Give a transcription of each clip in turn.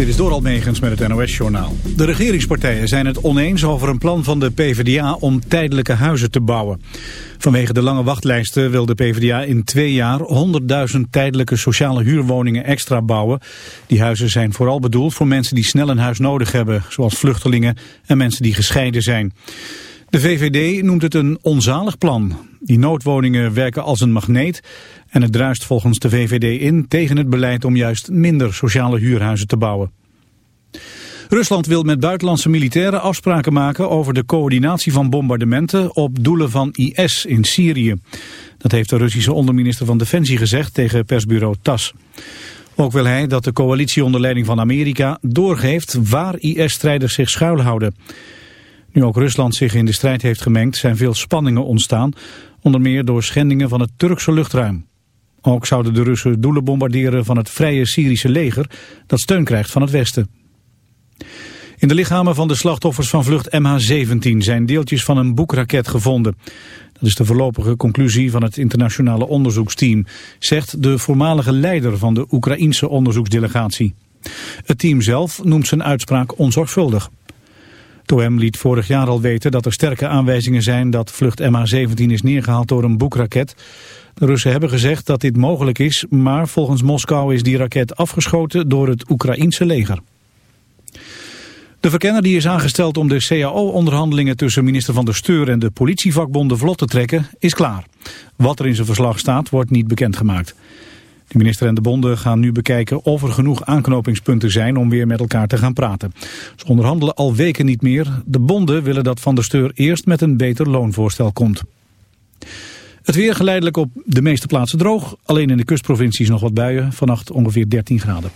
Dit is door Almegens met het NOS-journaal. De regeringspartijen zijn het oneens over een plan van de PvdA om tijdelijke huizen te bouwen. Vanwege de lange wachtlijsten wil de PvdA in twee jaar 100.000 tijdelijke sociale huurwoningen extra bouwen. Die huizen zijn vooral bedoeld voor mensen die snel een huis nodig hebben, zoals vluchtelingen en mensen die gescheiden zijn. De VVD noemt het een onzalig plan. Die noodwoningen werken als een magneet en het druist volgens de VVD in tegen het beleid om juist minder sociale huurhuizen te bouwen. Rusland wil met buitenlandse militairen afspraken maken over de coördinatie van bombardementen op doelen van IS in Syrië. Dat heeft de Russische onderminister van Defensie gezegd tegen persbureau TAS. Ook wil hij dat de coalitie onder leiding van Amerika doorgeeft waar IS-strijders zich schuilhouden. Nu ook Rusland zich in de strijd heeft gemengd zijn veel spanningen ontstaan, onder meer door schendingen van het Turkse luchtruim. Ook zouden de Russen doelen bombarderen van het vrije Syrische leger dat steun krijgt van het Westen. In de lichamen van de slachtoffers van vlucht MH17 zijn deeltjes van een boekraket gevonden. Dat is de voorlopige conclusie van het internationale onderzoeksteam, zegt de voormalige leider van de Oekraïense onderzoeksdelegatie. Het team zelf noemt zijn uitspraak onzorgvuldig. TOM liet vorig jaar al weten dat er sterke aanwijzingen zijn dat vlucht MH17 is neergehaald door een boekraket. De Russen hebben gezegd dat dit mogelijk is, maar volgens Moskou is die raket afgeschoten door het Oekraïense leger. De verkenner die is aangesteld om de CAO-onderhandelingen tussen minister Van der Steur en de politievakbonden vlot te trekken, is klaar. Wat er in zijn verslag staat, wordt niet bekendgemaakt. De minister en de bonden gaan nu bekijken of er genoeg aanknopingspunten zijn om weer met elkaar te gaan praten. Ze onderhandelen al weken niet meer. De bonden willen dat Van der Steur eerst met een beter loonvoorstel komt. Het weer geleidelijk op de meeste plaatsen droog. Alleen in de kustprovincies nog wat buien. Vannacht ongeveer 13 graden.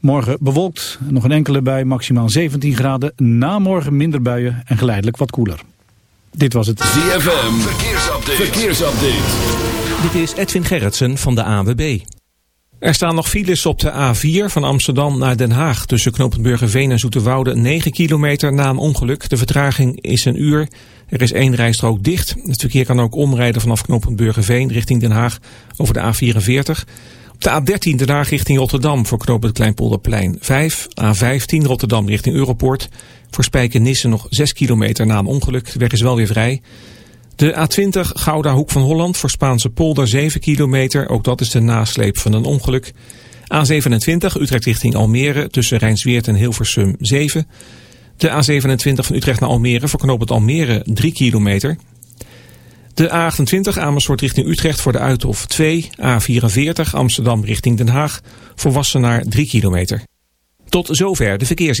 Morgen bewolkt, nog een enkele bui, maximaal 17 graden. Na morgen minder buien en geleidelijk wat koeler. Dit was het ZFM Verkeersupdate. Verkeersupdate. Dit is Edwin Gerritsen van de AWB. Er staan nog files op de A4 van Amsterdam naar Den Haag... tussen Knopenburgerveen en Zoeterwoude 9 kilometer na een ongeluk. De vertraging is een uur. Er is één rijstrook dicht. Het verkeer kan ook omrijden vanaf Knopenburgerveen richting Den Haag over de A44... Op de A13 Den Haag richting Rotterdam voor knooppunt Kleinpolderplein 5. A15 Rotterdam richting Europoort. Voor Spijkenisse nog 6 kilometer na een ongeluk. De weg is wel weer vrij. De A20 Gouda Hoek van Holland voor Spaanse polder 7 kilometer. Ook dat is de nasleep van een ongeluk. A27 Utrecht richting Almere tussen Rijnsweert en Hilversum 7. De A27 van Utrecht naar Almere voor knooppunt Almere 3 kilometer. De A28 Amersfoort richting Utrecht voor de Uithof 2. A44 Amsterdam richting Den Haag voor Wassenaar 3 kilometer. Tot zover de verkeers.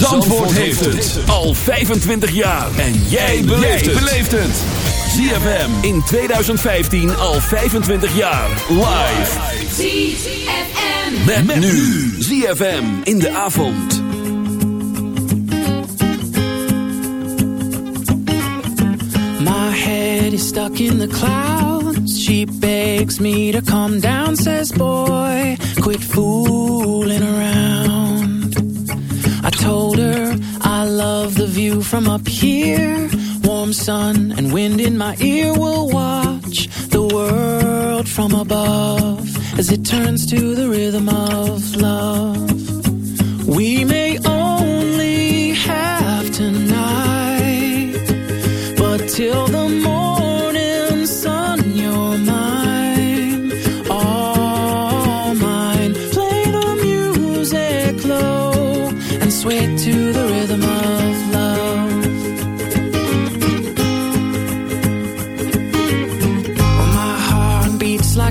Zandvoort heeft het al 25 jaar. En jij beleeft het. ZFM in 2015 al 25 jaar. Live. ZFM. Met, nu. ZFM in de avond. My head is stuck in the clouds. She begs me to calm down, says, Boy, quit fooling told her I love the view from up here. Warm sun and wind in my ear will watch the world from above as it turns to the rhythm of love. We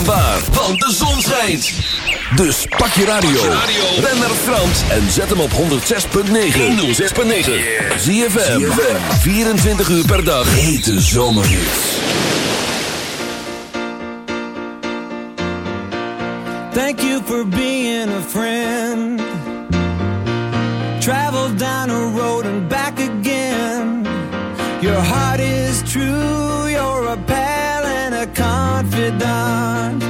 onweerstaanbaar, want de zon schijnt. Dus pak je radio, ben naar Frans en zet hem op 106.9. 106.9. Zie je 24 uur per dag. Hete zomerhits. Thank you for being a friend. Travel down a road. down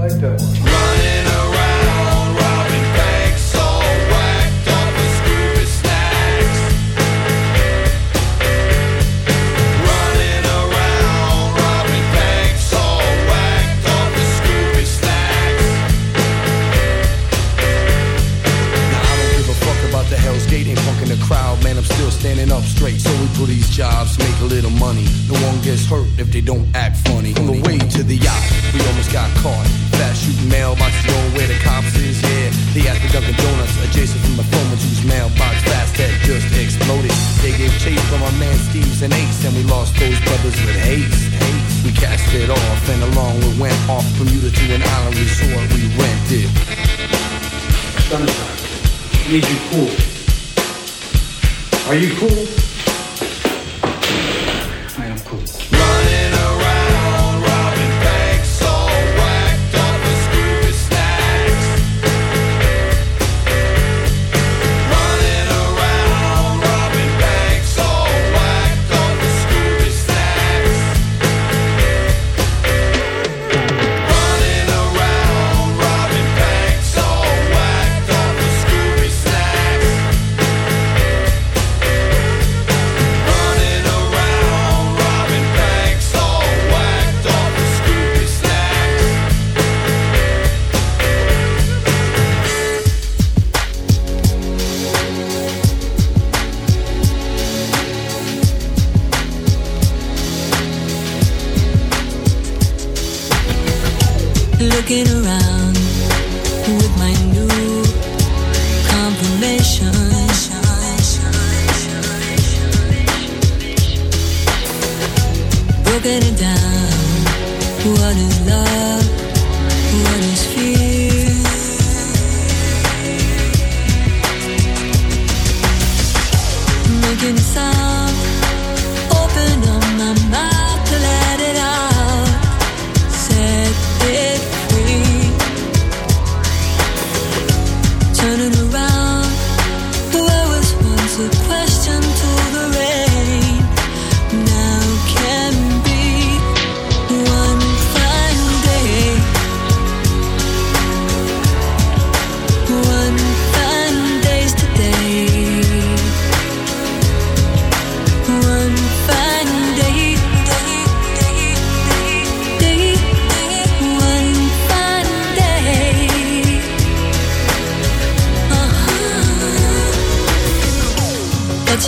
like that one.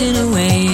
wasting away.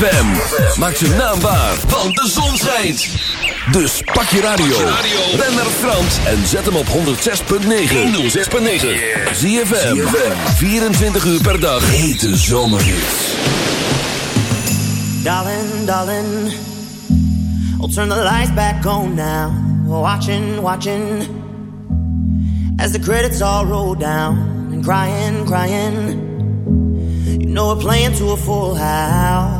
ZFM. Maak zijn naam waar, want de zon schijnt. Dus pak je radio. Ben naar Frans en zet hem op 106.9. 106.9. ZFM. 24 uur per dag. Hete zomerhits. Darling, darling, I'll turn the lights back on now. Watching, watching, as the credits all roll down. And crying, crying, you know we're playing to a full house.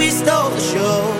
We stole the show.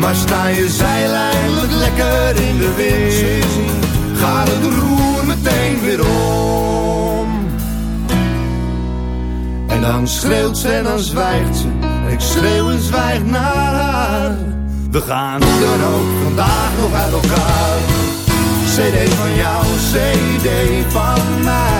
Maar sta je zeil eindelijk lekker in de wind, gaat het roer meteen weer om. En dan schreeuwt ze en dan zwijgt ze. Ik schreeuw en zwijg naar haar. We gaan dan ook vandaag nog uit elkaar. CD van jou, CD van mij.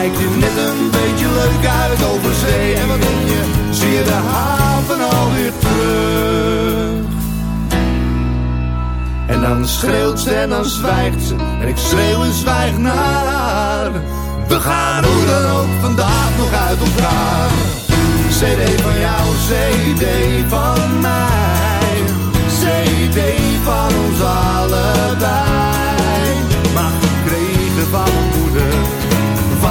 Kijk je net een beetje leuk uit over zee. En wat denk je, zie je de haven alweer terug. En dan schreeuwt ze en dan zwijgt ze. En ik schreeuw en zwijg naar. We gaan hoe dan ook vandaag nog uit elkaar. CD van jou, CD van mij. CD van ons allebei. Maar gekregen van moeder.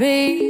be.